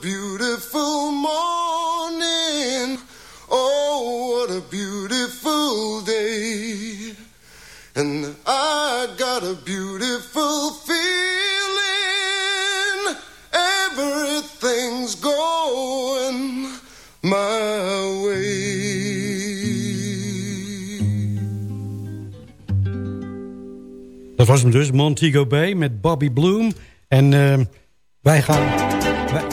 beautiful morning. Oh, what a beautiful day. And I got a beautiful feeling. Everything's going my way. Dat was hem dus, Montego Bay met Bobby Bloom. En uh, wij, gaan,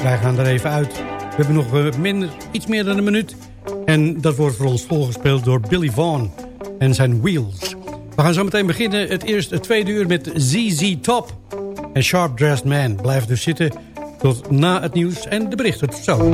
wij, gaan er even uit. We hebben nog uh, minder, iets meer dan een minuut. En dat wordt voor ons volgespeeld door Billy Vaughn en zijn Wheels. We gaan zo meteen beginnen. Het eerste, het tweede uur met ZZ Top. En Sharp Dressed Man blijft dus zitten tot na het nieuws en de berichten. Tot zo.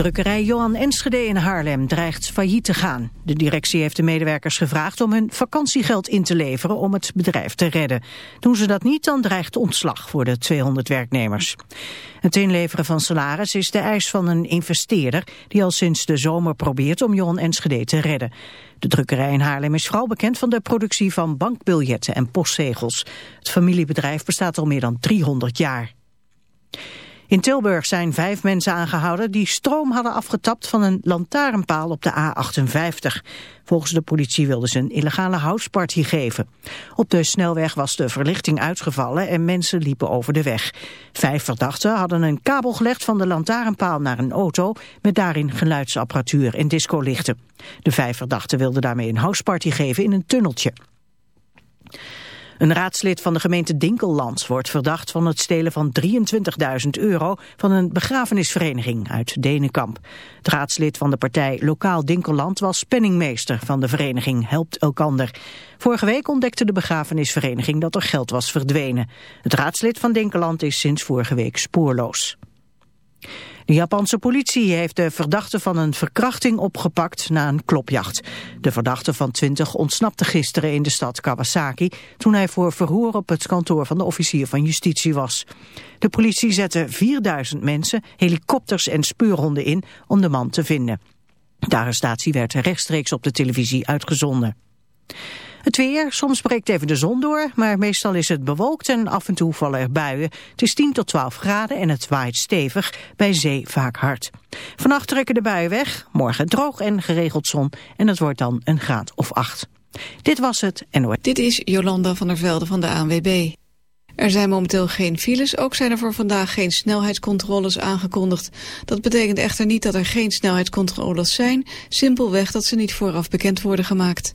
Drukkerij Johan Enschede in Haarlem dreigt failliet te gaan. De directie heeft de medewerkers gevraagd om hun vakantiegeld in te leveren om het bedrijf te redden. Doen ze dat niet, dan dreigt ontslag voor de 200 werknemers. Het inleveren van salaris is de eis van een investeerder die al sinds de zomer probeert om Johan Enschede te redden. De drukkerij in Haarlem is vooral bekend van de productie van bankbiljetten en postzegels. Het familiebedrijf bestaat al meer dan 300 jaar. In Tilburg zijn vijf mensen aangehouden die stroom hadden afgetapt van een lantaarnpaal op de A58. Volgens de politie wilden ze een illegale houseparty geven. Op de snelweg was de verlichting uitgevallen en mensen liepen over de weg. Vijf verdachten hadden een kabel gelegd van de lantaarnpaal naar een auto met daarin geluidsapparatuur en discolichten. De vijf verdachten wilden daarmee een houseparty geven in een tunneltje. Een raadslid van de gemeente Dinkelland wordt verdacht van het stelen van 23.000 euro van een begrafenisvereniging uit Denenkamp. Het raadslid van de partij Lokaal Dinkelland was penningmeester van de vereniging Helpt Elkander. Vorige week ontdekte de begrafenisvereniging dat er geld was verdwenen. Het raadslid van Dinkeland is sinds vorige week spoorloos. De Japanse politie heeft de verdachte van een verkrachting opgepakt na een klopjacht. De verdachte van 20 ontsnapte gisteren in de stad Kawasaki... toen hij voor verhoor op het kantoor van de officier van justitie was. De politie zette 4000 mensen, helikopters en speurhonden in om de man te vinden. De arrestatie werd rechtstreeks op de televisie uitgezonden. Het weer, soms breekt even de zon door, maar meestal is het bewolkt en af en toe vallen er buien. Het is 10 tot 12 graden en het waait stevig, bij zee vaak hard. Vannacht trekken de buien weg, morgen droog en geregeld zon en het wordt dan een graad of 8. Dit was het NOS. Dit is Jolanda van der Velde van de ANWB. Er zijn momenteel geen files, ook zijn er voor vandaag geen snelheidscontroles aangekondigd. Dat betekent echter niet dat er geen snelheidscontroles zijn, simpelweg dat ze niet vooraf bekend worden gemaakt.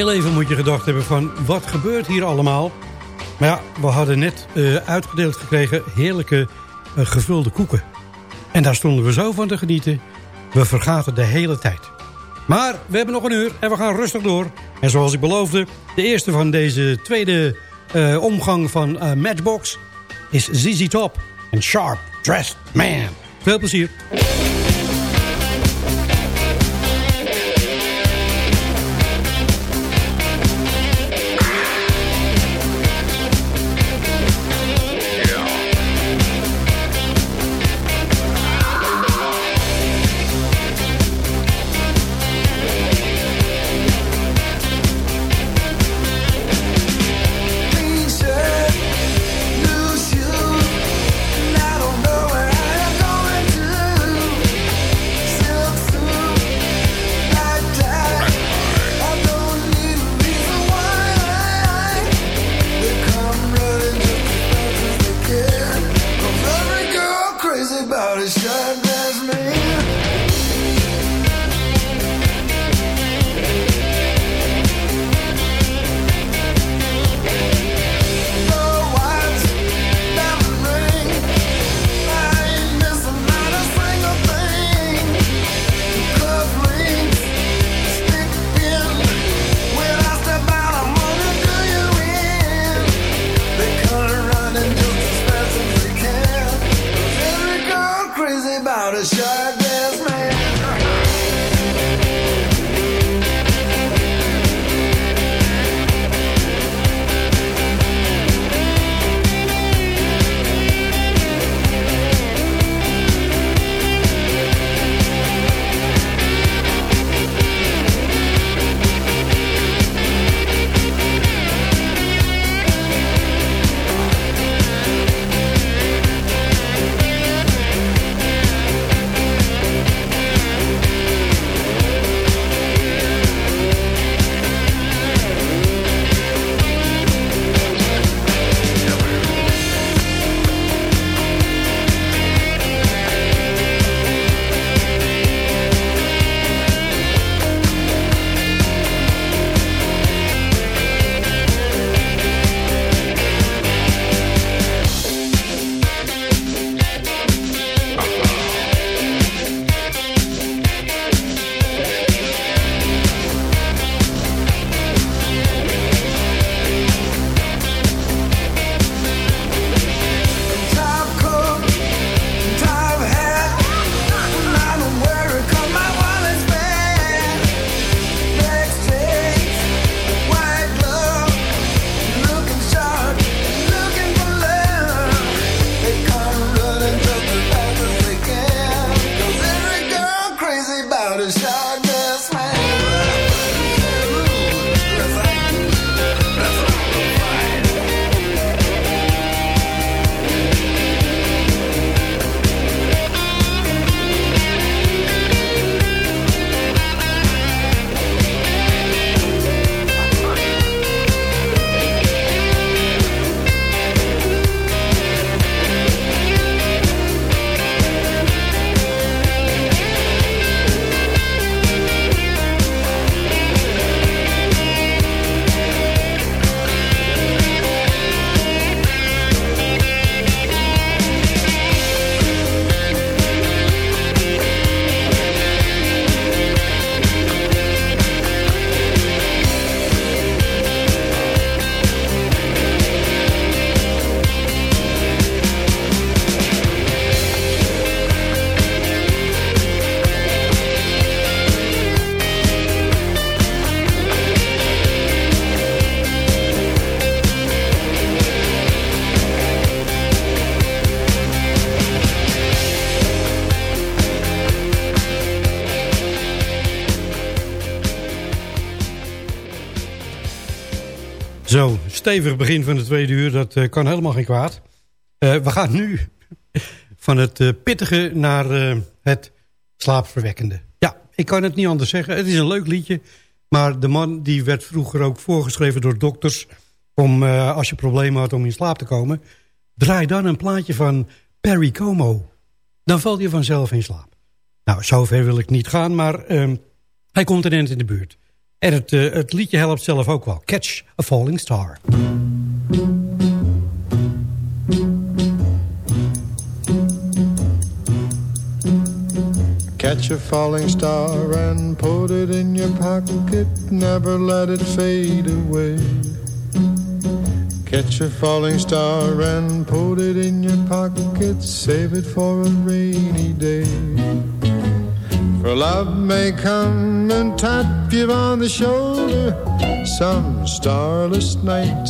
Heel even moet je gedacht hebben van, wat gebeurt hier allemaal? Maar ja, we hadden net eh, uitgedeeld gekregen heerlijke eh, gevulde koeken. En daar stonden we zo van te genieten. We vergaten de hele tijd. Maar we hebben nog een uur en we gaan rustig door. En zoals ik beloofde, de eerste van deze tweede eh, omgang van Matchbox... is ZZ Top en Sharp Dressed Man. Veel plezier. Stevig begin van de tweede uur, dat eh, kan helemaal geen kwaad. Eh, we gaan nu van het eh, pittige naar het slaapverwekkende. Ja, ik kan het niet anders zeggen. Het is een leuk liedje, maar de man die werd vroeger ook voorgeschreven door dokters... om als je problemen had om in slaap te komen... draai dan een plaatje van Perry Como. Dan val je vanzelf in slaap. Nou, zover wil ik niet gaan, maar ehm, hij komt er net in de buurt. En het, eh, het liedje helpt zelf ook wel. Catch a Falling Star. Catch a falling star and put it in your pocket, never let it fade away. Catch a falling star and put it in your pocket, save it for a rainy day. For love may come and tap you on the shoulder some starless night.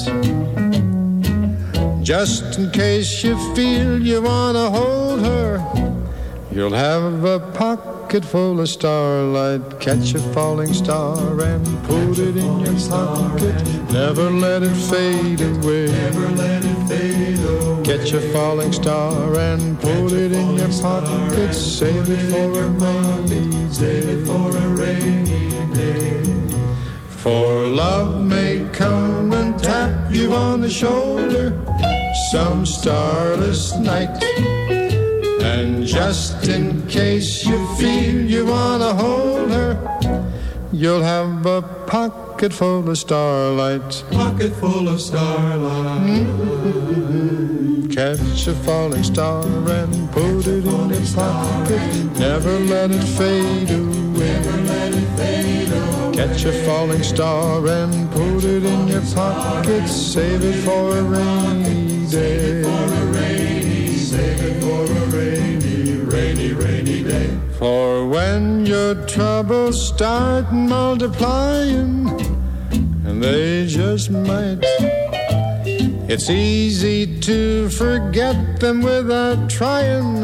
Just in case you feel you wanna hold her, you'll have a pocket full of starlight. Catch a falling star and put it in your pocket. Never let it fade away. Never let it fade away. Catch a falling star and put it in your pocket. Save it for a rainy. Save it for a rainy day. For love may come and tap you on the shoulder some starless night. And just in case you feel you wanna hold her, you'll have a pocket full of starlight. Pocket full of starlight. Hmm? Catch a falling star and put it in your pocket. Never let it fade away. Never let it fade away. Catch a falling star and put it in your pocket. Save it for a rainy day. Save it for a rainy, rainy, rainy day. For when your troubles start multiplying, and they just might. It's easy to forget them without trying.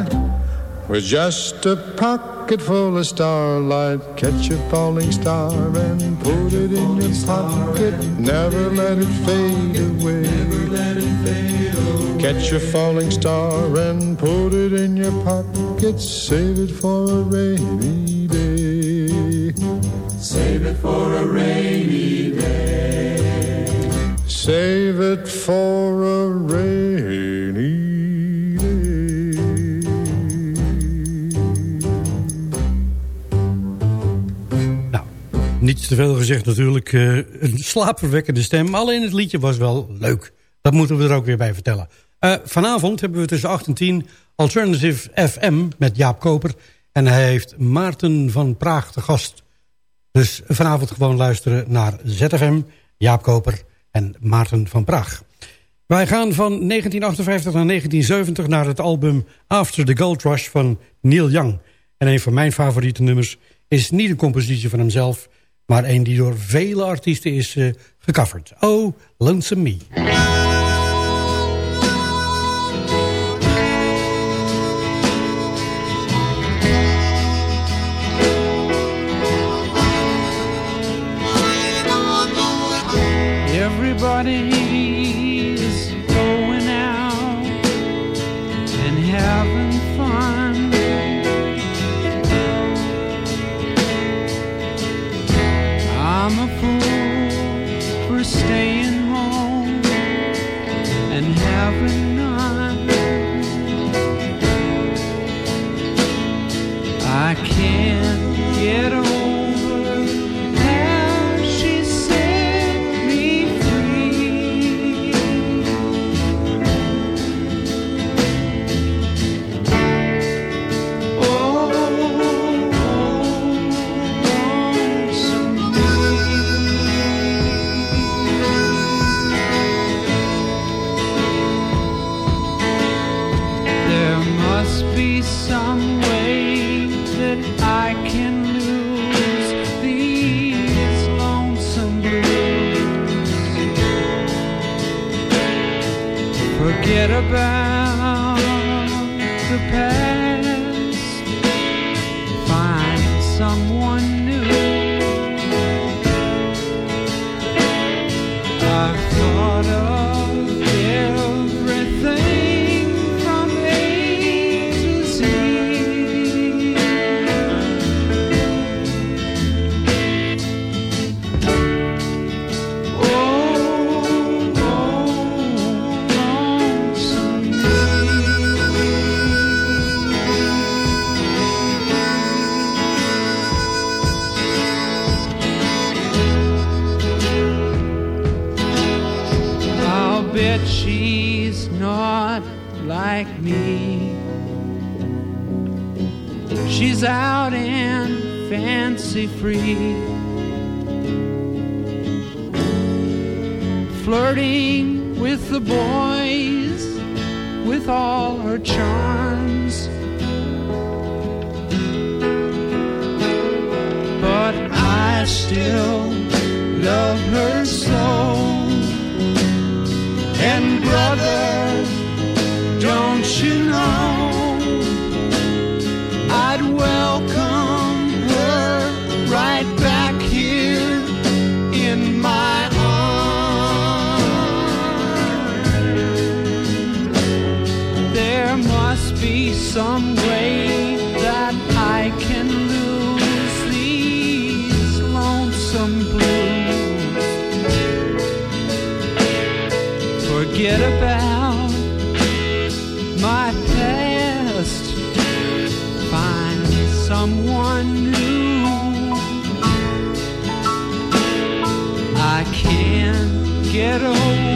With just a pocket full of starlight, catch a falling star and put it in your pocket. Never let it fade away. Catch a falling star and put it in your pocket. Save it for a rainy day. Save it for a rainy day. Save it for a rainy Niets te veel gezegd natuurlijk. eh, een slaapverwekkende stem. Alleen het liedje was wel leuk. Dat moeten we er ook weer bij vertellen. Eh, vanavond hebben we tussen 8 en 10 Alternative FM met Jaap Koper. En hij heeft Maarten van Praag te gast. Dus vanavond gewoon luisteren naar ZFM, Jaap Koper en Maarten van Praag. Wij gaan van 1958 naar 1970 naar het album After the Gold Rush van Neil Young. En een van mijn favoriete nummers is niet een compositie van hemzelf... maar een die door vele artiesten is eh, gecoverd. Oh, Lonesome Me. esperam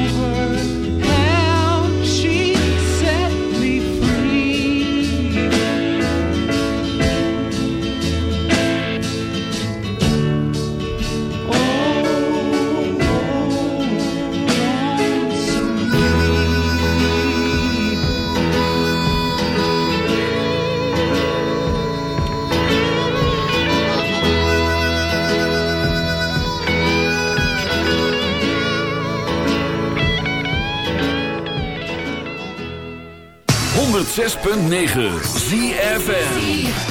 106.9 ZFN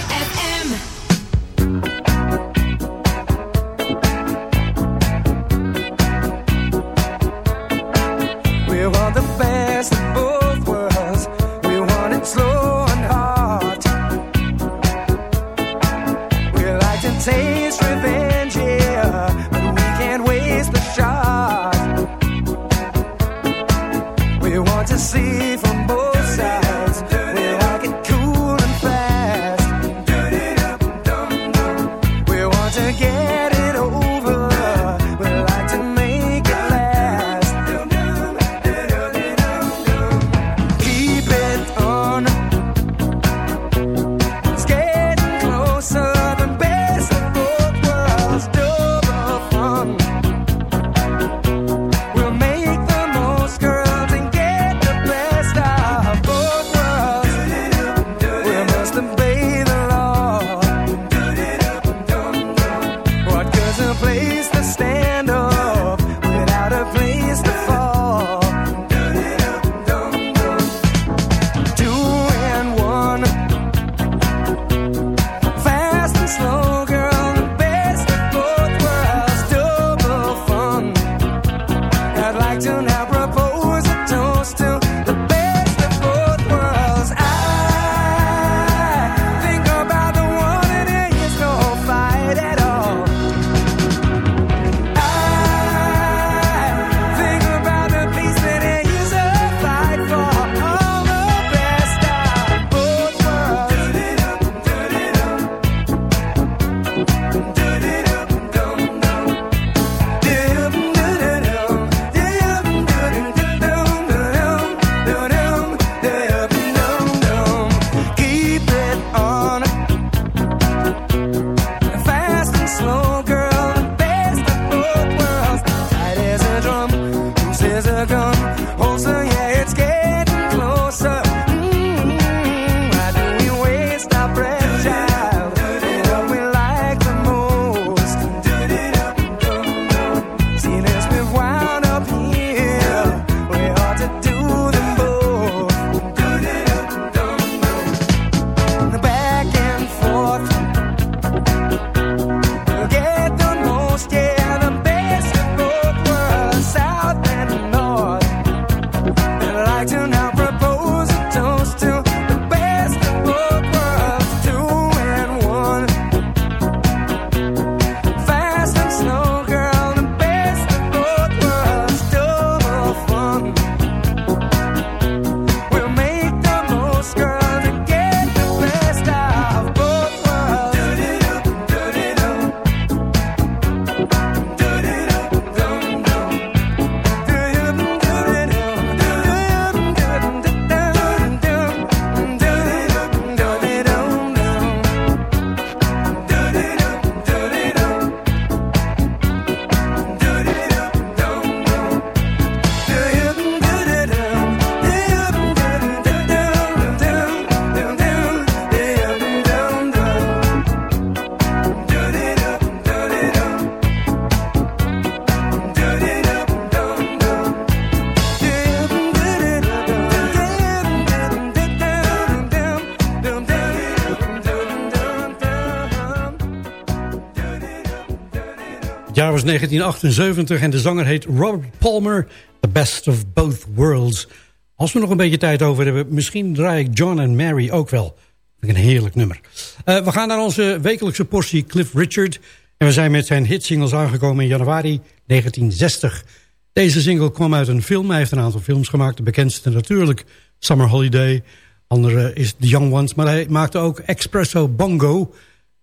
1978 en de zanger heet Robert Palmer. The Best of Both Worlds. Als we nog een beetje tijd over hebben... misschien draai ik John en Mary ook wel. Een heerlijk nummer. Uh, we gaan naar onze wekelijkse portie Cliff Richard. En we zijn met zijn hitsingles aangekomen in januari 1960. Deze single kwam uit een film. Hij heeft een aantal films gemaakt. De bekendste natuurlijk Summer Holiday. Andere is The Young Ones. Maar hij maakte ook Espresso Bongo.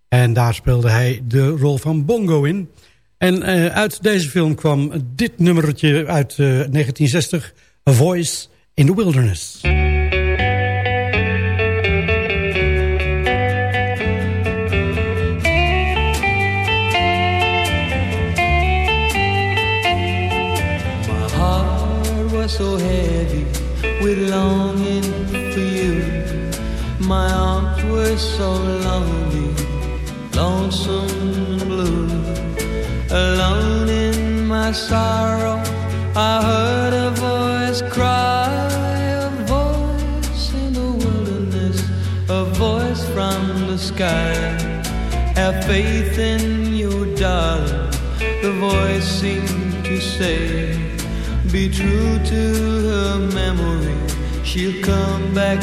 En daar speelde hij de rol van Bongo in. En uh, uit deze film kwam dit nummertje uit uh, 1960. A Voice in the Wilderness. My heart was so heavy with longing for you. My arms were so lonely, my sorrow, I heard a voice cry, a voice in the wilderness, a voice from the sky. Have faith in your darling, the voice seemed to say. Be true to her memory, she'll come back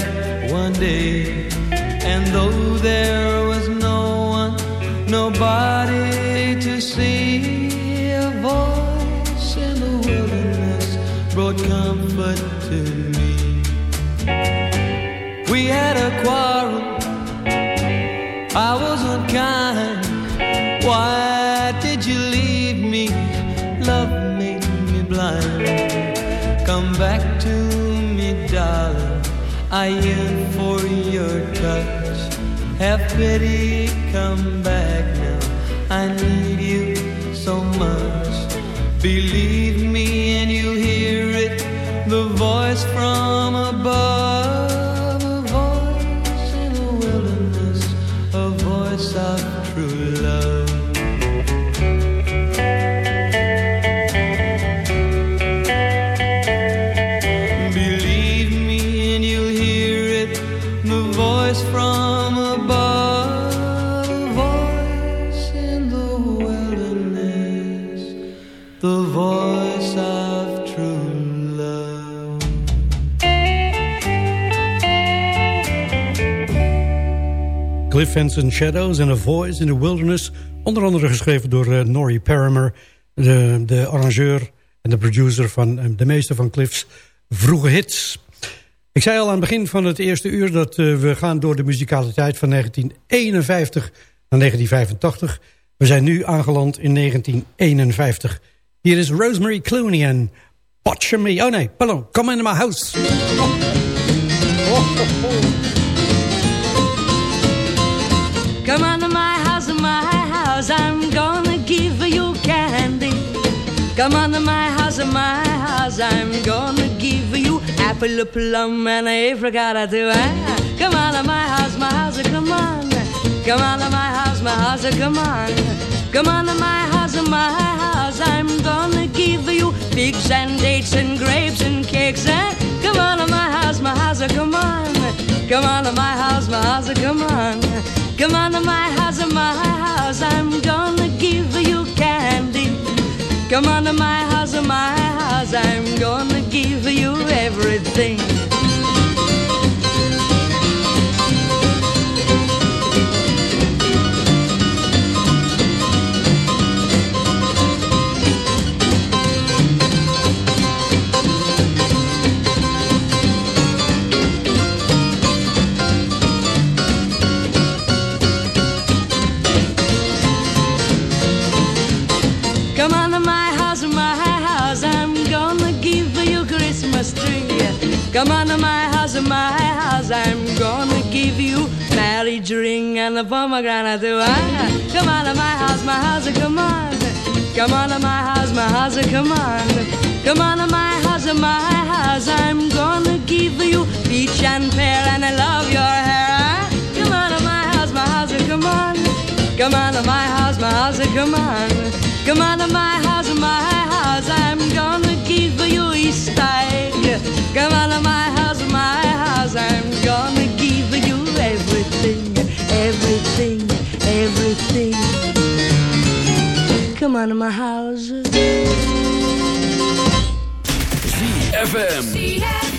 one day. And though there was no one, nobody to see, a voice brought comfort to me. We had a quarrel, I was unkind. Why did you leave me? Love made me blind. Come back to me, darling. I yearn for your touch. Have pity, come back Cliff and Shadows and A Voice in the Wilderness. Onder andere geschreven door uh, Norrie Paramer, de, de arrangeur en de producer van uh, de meeste van Cliff's vroege hits. Ik zei al aan het begin van het eerste uur dat uh, we gaan door de muzikaliteit van 1951 naar 1985. We zijn nu aangeland in 1951. Hier is Rosemary Clooney en Watch Me. Oh nee, pardon, Come Into My House. Oh. Oh, oh, Come on to my house, my house, I'm gonna give you apple, plum, and a apricot too. Ah, Come on to my house, my house, come on. Come on to my house, my house, come on. Come on to my house, my house, I'm gonna give you figs and dates and grapes and cakes. Ah, Come on to my house, my house, come on. Come on to my house, my house, come on. Come on to my house, my house, I'm gonna give you candy. Come on to my house, my house, I'm gonna give you everything. Come on to my house, my house, I'm gonna give you marriage ring and a pomegranate too. Ah, Come on to my house, my house, come on. Come on to my house, my house, come on. Come on to my house, my house, I'm gonna give you peach and pear and I love your hair. Ah, Come on to my house, my house, come on. Come on to my house, my house, come on. Come on to my house, my house, I'm gonna give you a style. Come on to my house, my house, I'm gonna give you everything, everything, everything. Come on to my house. ZFM.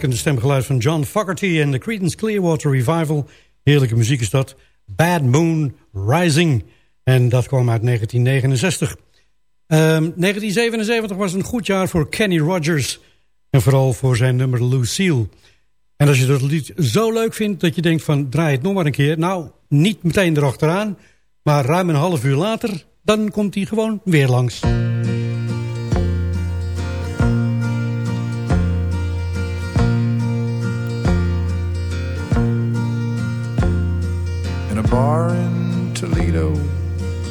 Kenmerkende stemgeluid van John Fogerty en de Creedence Clearwater Revival. Heerlijke muziek is dat. Bad Moon Rising. En dat kwam uit 1969. Ehm, 1977 was een goed jaar voor Kenny Rogers. En vooral voor zijn nummer Lucille. En als je dat lied zo leuk vindt dat je denkt van draai het nog maar een keer. Nou, niet meteen erachteraan. Maar ruim een half uur later, dan komt hij gewoon weer langs.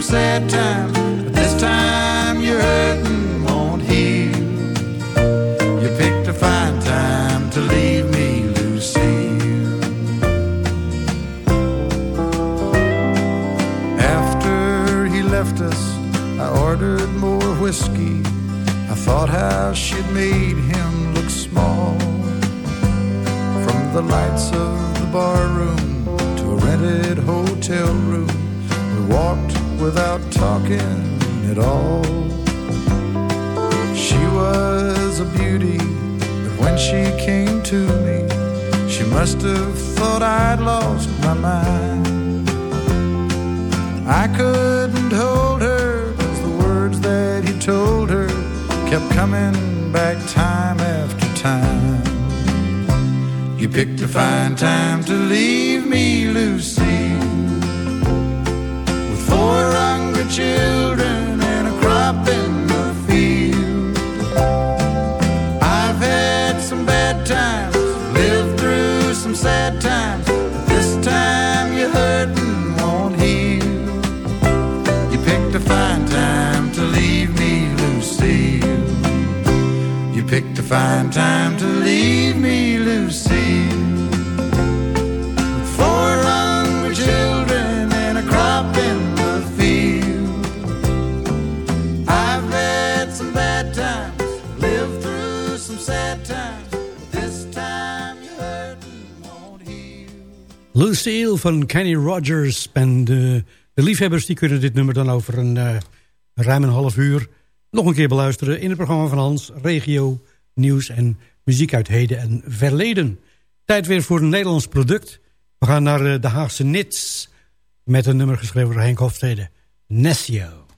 some sad times, but this time you're hurting won't heal. You picked a fine time to leave me, Lucille. After he left us, I ordered more whiskey. I thought how she'd made him look small. From the lights of the bar room to a rented hotel room. We walked without talking at all. She was a beauty, but when she came to me, she must have thought I'd lost my mind. I couldn't hold her, cause the words that he told her kept coming back time after time. You picked a fine time to leave me, Lucy, Lucille van Kenny Rogers. En de, de liefhebbers die kunnen dit nummer dan over een eh, ruim een half uur... nog een keer beluisteren in het programma van Hans... Regio, Nieuws en Muziek uit Heden en Verleden. Tijd weer voor een Nederlands product. We gaan naar eh, de Haagse Nits... met een nummer geschreven door Henk Hofstede. Nessio.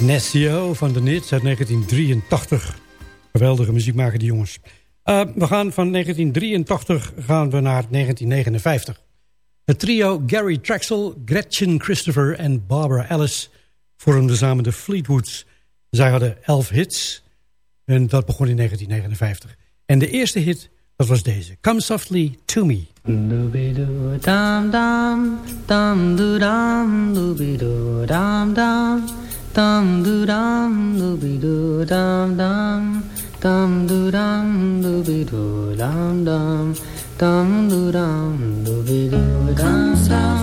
Nessio van de Nits uit 1983. Geweldige muziek maken die jongens. Uh, we gaan van 1983 gaan we naar 1959. Het trio Gary Traxel, Gretchen Christopher en Barbara Ellis... vormden samen de Fleetwoods. Zij hadden elf hits en dat begon in 1959. En de eerste hit, dat was deze. Come Softly To Me. Do dum dum do dum do dooby doo dum dum dum do dum dooby doo dum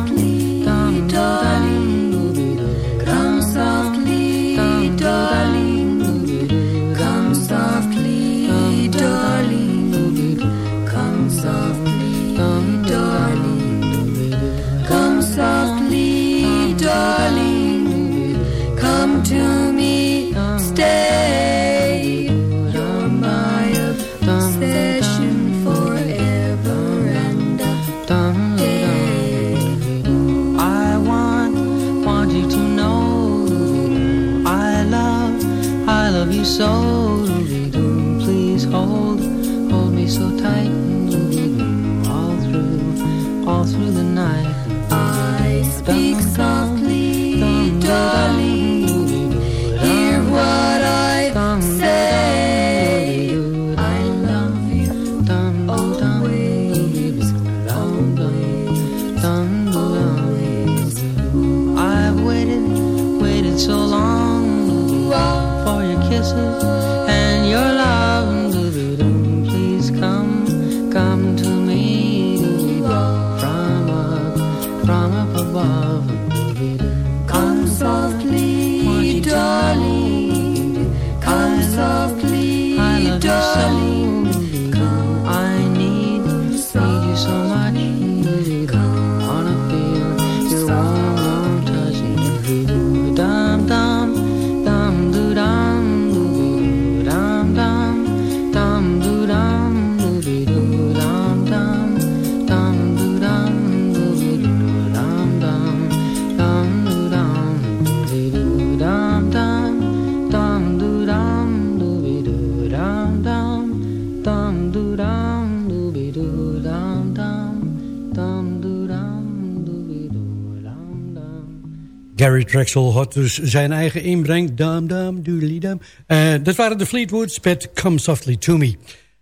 Gary Drexel had dus zijn eigen inbreng. Dam, dam, doodly dam. Eh, dat waren de Fleetwoods met Come Softly To Me.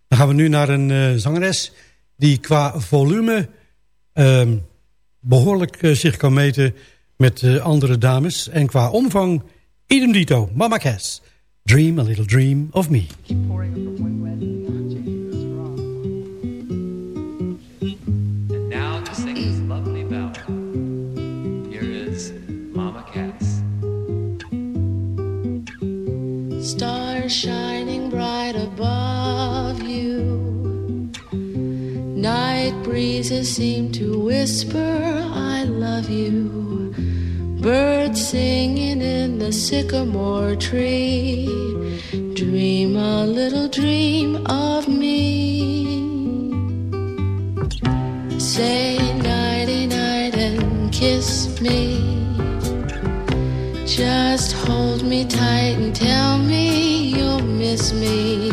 Dan gaan we nu naar een eh, zangeres die qua volume ehm, behoorlijk eh, zich kan meten met andere dames. En qua omvang idem dito. Mama Cass. Dream a little dream of me. Shining bright above you. Night breezes seem to whisper, I love you. Birds singing in the sycamore tree. Dream a little dream of me. Say nighty night and kiss me. Just hold me tight and tell me miss me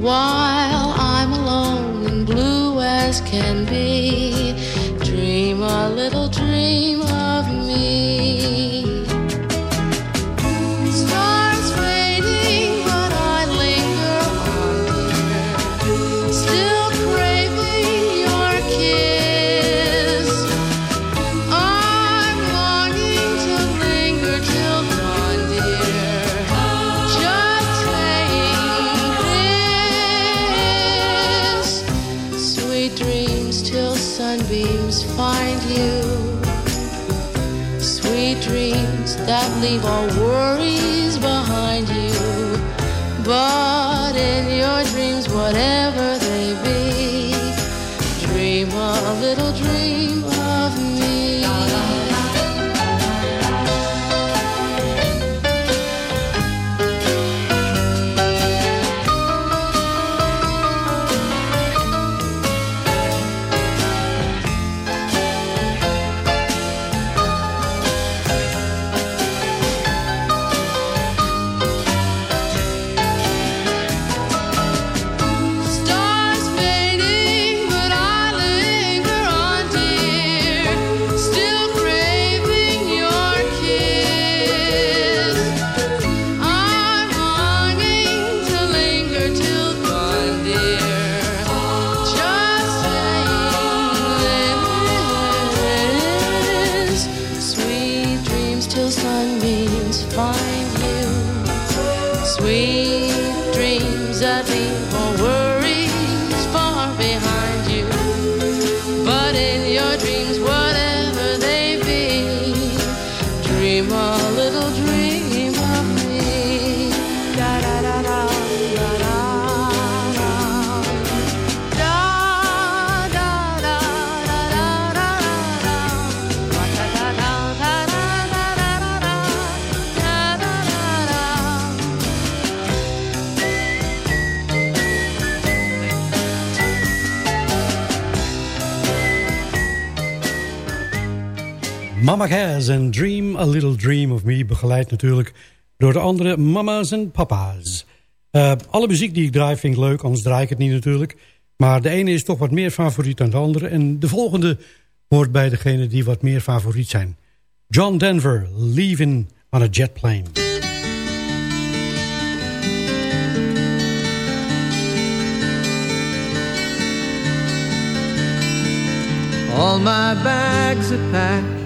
while I'm alone and blue as can be. Dream a little leave all world. You. Mama en Dream, A Little Dream of Me... begeleid natuurlijk door de andere mama's en papa's. Eh, alle muziek die ik draai vind ik leuk, anders draai ik het niet natuurlijk. Maar de ene is toch wat meer favoriet dan de andere. En de volgende hoort bij degene die wat meer favoriet zijn. John Denver, Leaving on a Jet Plane. All my bags are packed,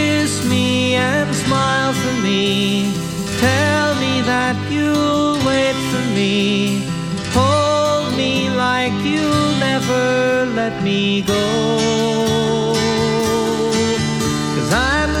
me and smile for me. Tell me that you'll wait for me. Hold me like you'll never let me go. Cause I'm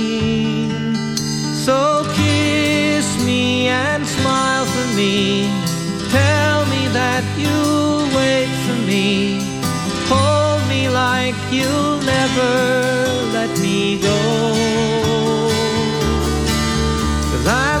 So kiss me and smile for me. Tell me that you'll wait for me. Hold me like you'll never let me go. Cause I'm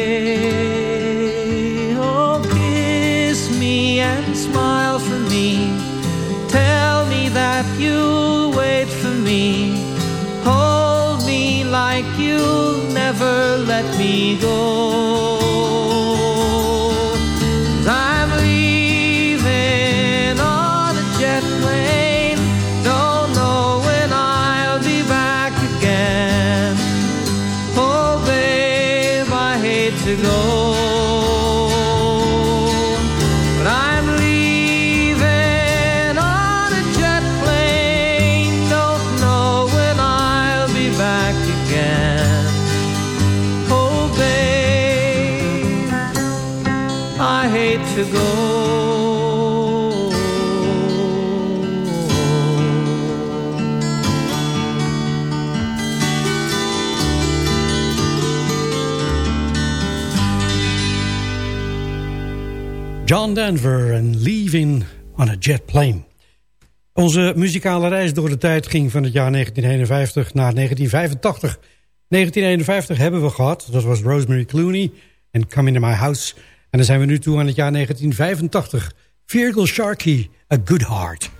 let me go. John Denver en Leaving on a Jet Plane. Onze muzikale reis door de tijd ging van het jaar 1951 naar 1985. 1951 hebben we gehad, dat was Rosemary Clooney en Come Into My House. En dan zijn we nu toe aan het jaar 1985. Virgil Sharkey, A Good Heart.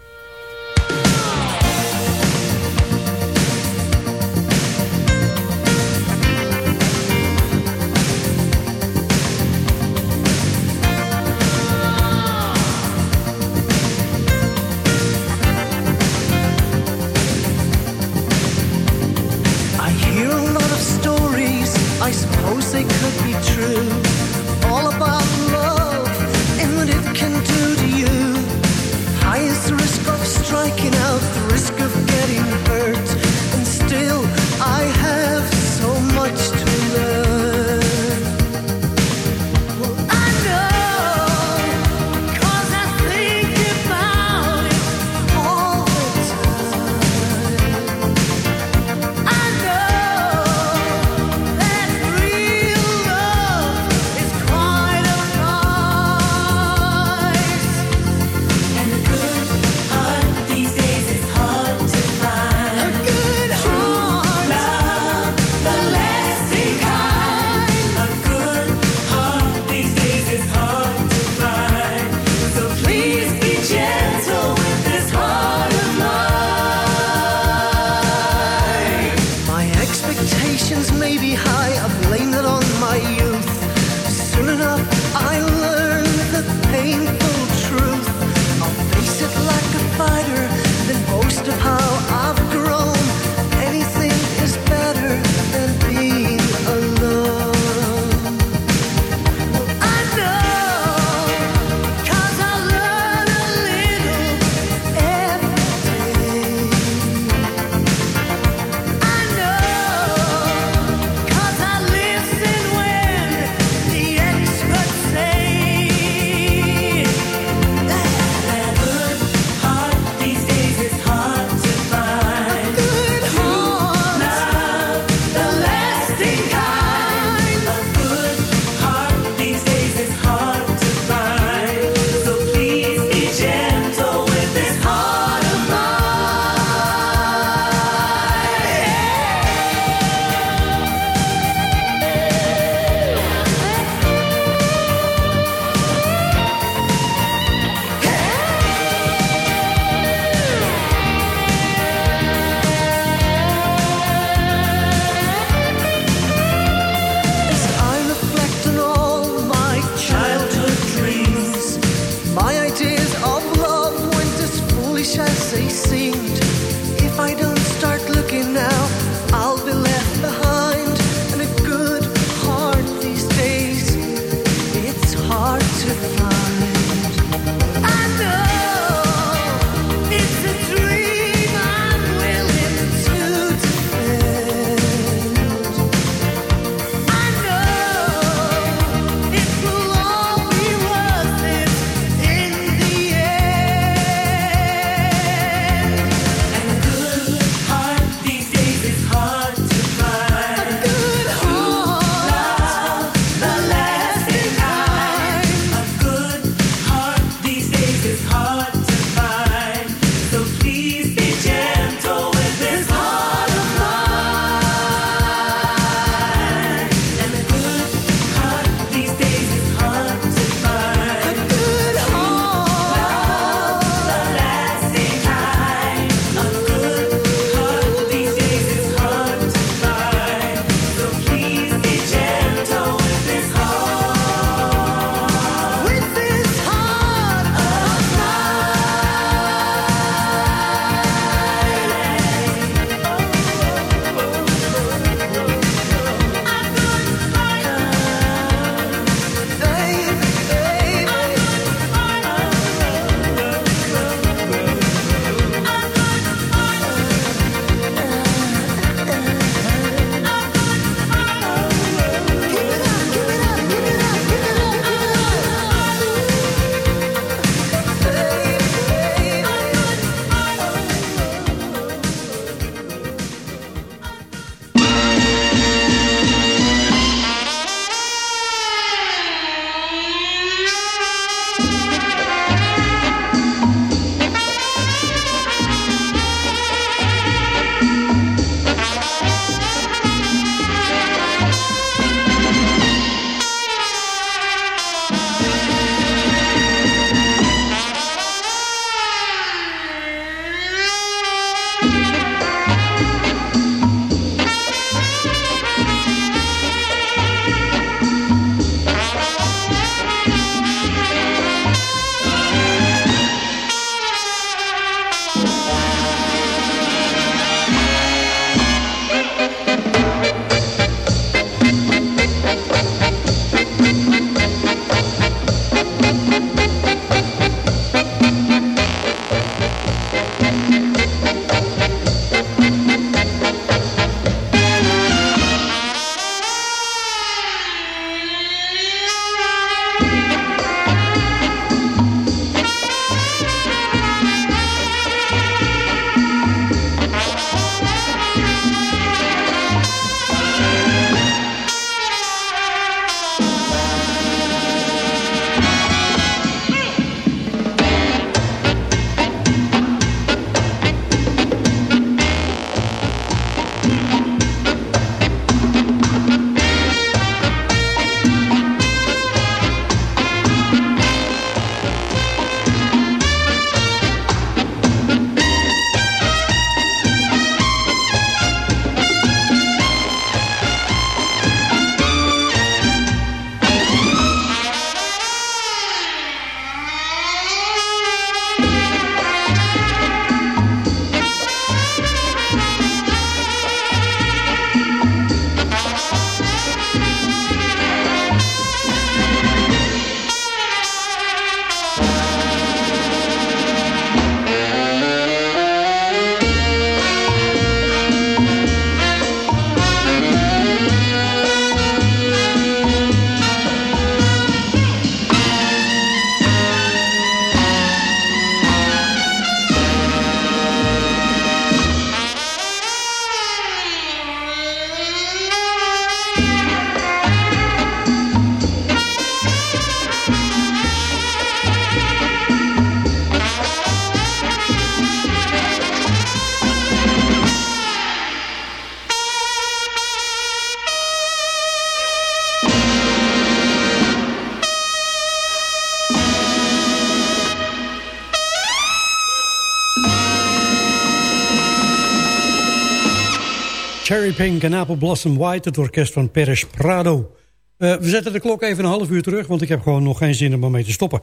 Cherry Pink en Apple Blossom White, het orkest van Peres Prado. Eh, we zetten de klok even een half uur terug, want ik heb gewoon nog geen zin om ermee te stoppen.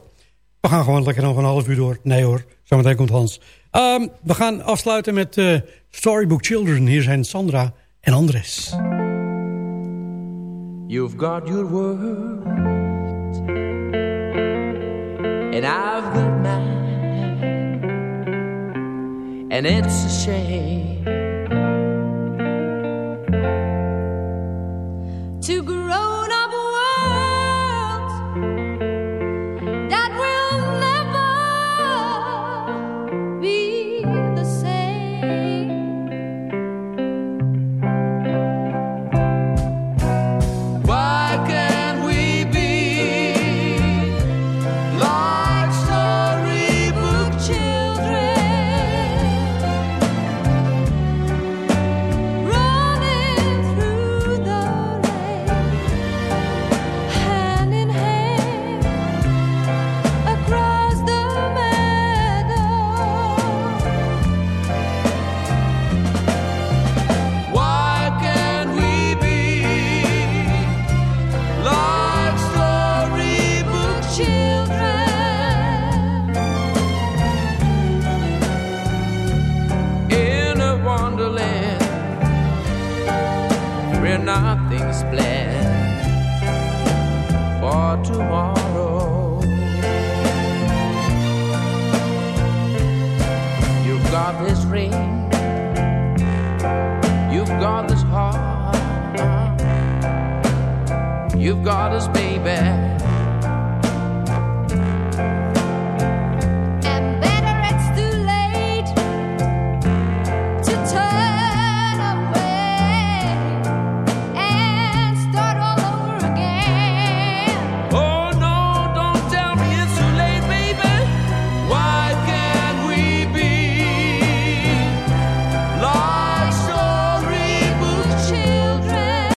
We gaan gewoon lekker nog een half uur door. Nee hoor, zometeen komt Hans. Ehm, we gaan afsluiten met eh, Storybook Children. Hier zijn Sandra en Andres. You've got your word, and I've got mine, and it's a shame